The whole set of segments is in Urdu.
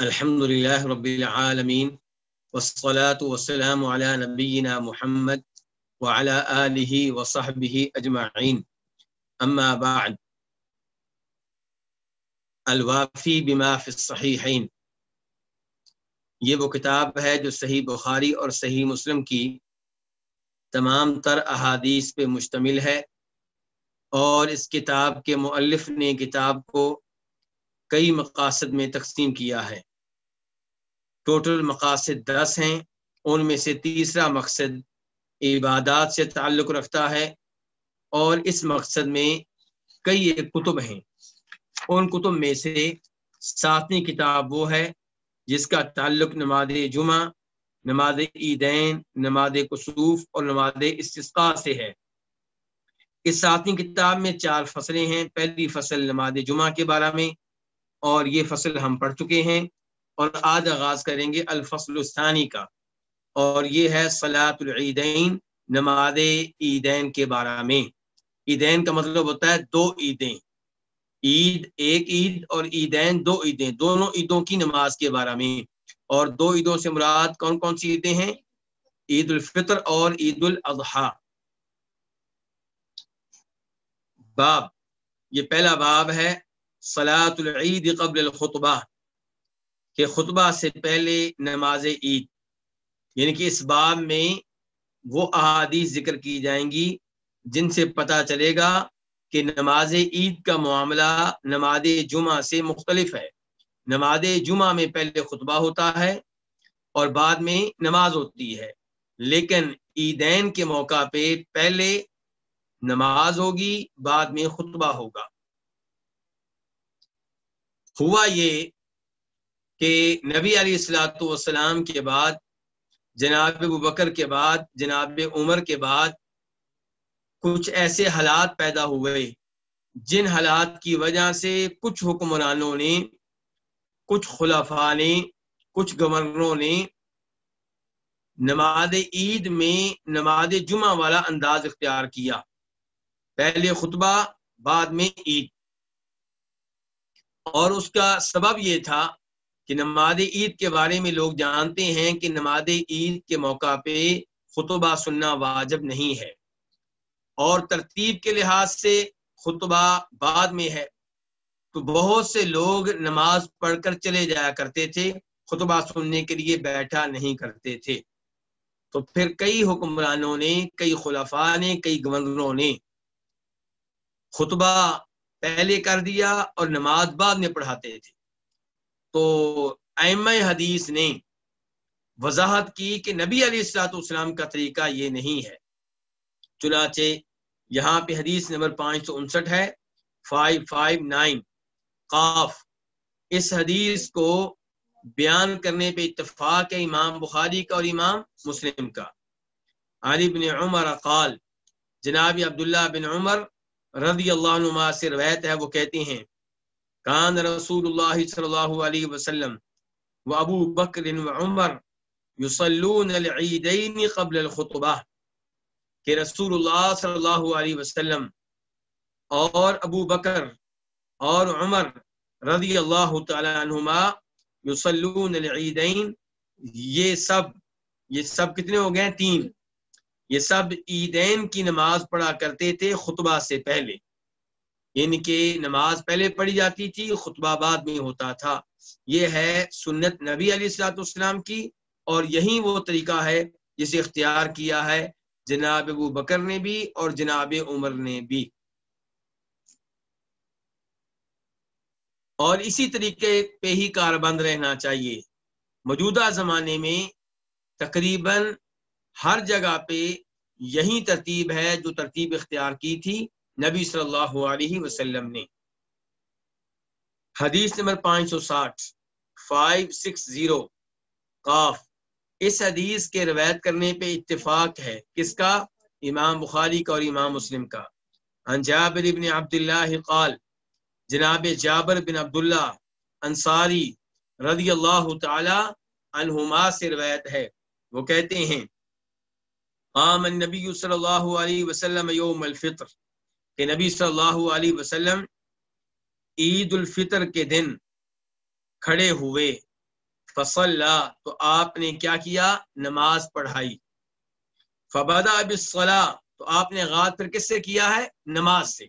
الحمد لله رب العالمين والصلاة والسلام على نبينا محمد وعلى آله وصحبه أجمعين. أما بعد الوافی بما فی الصحیحین یہ وہ کتاب ہے جو صحیح بخاری اور صحیح مسلم کی تمام تر احادیث پہ مشتمل ہے اور اس کتاب کے مؤلف نے کتاب کو کئی مقاصد میں تقسیم کیا ہے۔ ٹوٹل مقاصد دس ہیں۔ ان میں سے تیسرا مقصد عبادات سے تعلق رکھتا ہے اور اس مقصد میں کئی ایک کتب ہیں۔ ان کتب میں سے ساتویں کتاب وہ ہے جس کا تعلق نماز جمعہ، نماز عیدین، نماز کسوف اور نماز استثقاء سے ہے۔ اس ساتویں کتاب میں چار فصلیں ہیں۔ پہلی فصل نماز جمعہ کے بارے میں اور یہ فصل ہم پڑھ چکے ہیں۔ اور آج آغاز کریں گے الفصل الثانی کا۔ اور یہ ہے سلاۃ العیدین، نماز عیدین کے بارے میں۔ عیدین کا مطلب ہوتا ہے دو عیدیں۔ عید ایک عید اور عیدین دو عیدیں، دونوں عیدوں کی نماز کے بارے میں۔ اور دو عیدوں سے مراد کون کون سی عیدیں ہیں؟ عید الفطر اور عید الاضحیٰ۔ باب، یہ پہلا باب ہے سلاۃ العید قبل الخطبہ۔ کہ خطبہ سے پہلے نماز عید یعنی کہ اس باب میں وہ احادیث ذکر کی جائیں گی جن سے پتہ چلے گا کہ نماز عید کا معاملہ نماز جمعہ سے مختلف ہے۔ نماز جمعہ میں پہلے خطبہ ہوتا ہے اور بعد میں نماز ہوتی ہے، لیکن عیدین کے موقع پہ پہلے نماز ہوگی، بعد میں خطبہ ہوگا۔ ہوا یہ کہ نبی علیہ السلاۃ والسلام کے بعد، جناب ابو بکر کے بعد، جناب عمر کے بعد کچھ ایسے حالات پیدا ہوئے، جن حالات کی وجہ سے کچھ حکمرانوں نے، کچھ خلفاء نے، کچھ گورنروں نے نماز عید میں نماز جمعہ والا انداز اختیار کیا۔ پہلے خطبہ، بعد میں عید۔ اور اس کا سبب یہ تھا کہ نماز عید کے بارے میں لوگ جانتے ہیں کہ نماز عید کے موقع پہ خطبہ سننا واجب نہیں ہے۔ اور ترتیب کے لحاظ سے خطبہ بعد میں ہے۔ تو بہت سے لوگ نماز پڑھ کر چلے جایا کرتے تھے، خطبہ سننے کے لیے بیٹھا نہیں کرتے تھے۔ تو پھر کئی حکمرانوں نے، کئی خلفاء نے، کئی گورنروں نے خطبہ پہلے کر دیا اور نماز بعد میں پڑھاتے تھے۔ تو ائم حدیث نے وضاحت کی کہ نبی علیہ السلاۃ والسلام کا طریقہ یہ نہیں ہے۔ چنانچہ یہاں پہ حدیث نمبر پانچ سو انسٹھ ہے، فائیو فائیو نائن، قاف۔ اس حدیث کو بیان کرنے پہ اتفاق ہے امام بخاری کا اور امام مسلم کا۔ علی بن عمر قال، جناب عبداللہ بن عمر رضی اللہ عنہ سے روایت ہے، وہ کہتے ہیں کان رسول اللہ صلی اللہ علیہ وسلم و ابو بکر و عمر یصلون العیدین قبل الخطبہ کہ رسول اللہ صلی اللہ علیہ وسلم اور ابو بکر اور عمر رضی اللہ تعالی عنہما یصلون العیدین. یہ سب یہ سب کتنے ہو گئے؟ تین. یہ سب عیدین کی نماز پڑھا کرتے تھے خطبہ سے پہلے. یعنی کہ نماز پہلے پڑھی جاتی تھی، خطبہ بعد میں ہوتا تھا۔ یہ ہے سنت نبی علیہ السلاۃ والسلام کی، اور یہی وہ طریقہ ہے جسے اختیار کیا ہے جناب ابو بکر نے بھی اور جناب عمر نے بھی۔ اور اسی طریقے پہ ہی کار بند رہنا چاہیے۔ موجودہ زمانے میں تقریباً ہر جگہ پہ یہی ترتیب ہے جو ترتیب اختیار کی تھی۔ نبی صلی اللہ علیہ وسلم نے۔ حدیث نمبر پانچ سو ساٹھ فائیو سکس زیرو قاف۔ اس حدیث کے روایت کرنے پہ اتفاق ہے۔ کس کا؟ امام بخاری کا اور امام مسلم کا۔ عن جابر بن عبداللہ قال، جناب جابر بن عبداللہ انصاری رضی اللہ تعالی عنہما سے روایت ہے۔ وہ کہتے ہیں، قام النبی صلی اللہ علیہ وسلم یوم الفطر۔ کہ نبی صلی اللہ علیہ وسلم عید الفطر کے دن کھڑے ہوئے فصل تو آپ نے کیا کیا؟ نماز پڑھائی۔ فبدا اب تو آپ نے غاد پھر کس سے کیا ہے؟ نماز سے۔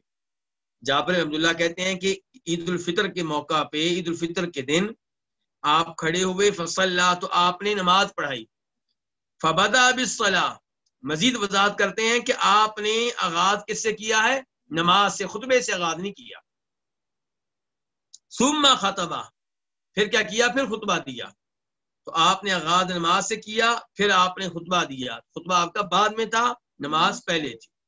جابر عبداللہ کہتے ہیں کہ عید الفطر کے موقع پہ، عید الفطر کے دن آپ کھڑے ہوئے فصل تو آپ نے نماز پڑھائی۔ فبدا اب مزید وضاحت کرتے ہیں کہ آپ نے آغاز کس سے کیا ہے؟ نماز سے خطبے سے آغاز نہیں کیا۔ سما خطبہ۔ پھر کیا کیا؟ پھر خطبہ دیا۔ تو آپ نے آغاز نماز سے کیا، پھر آپ نے خطبہ دیا۔ خطبہ آپ کا بعد میں تھا، نماز پہلے تھی۔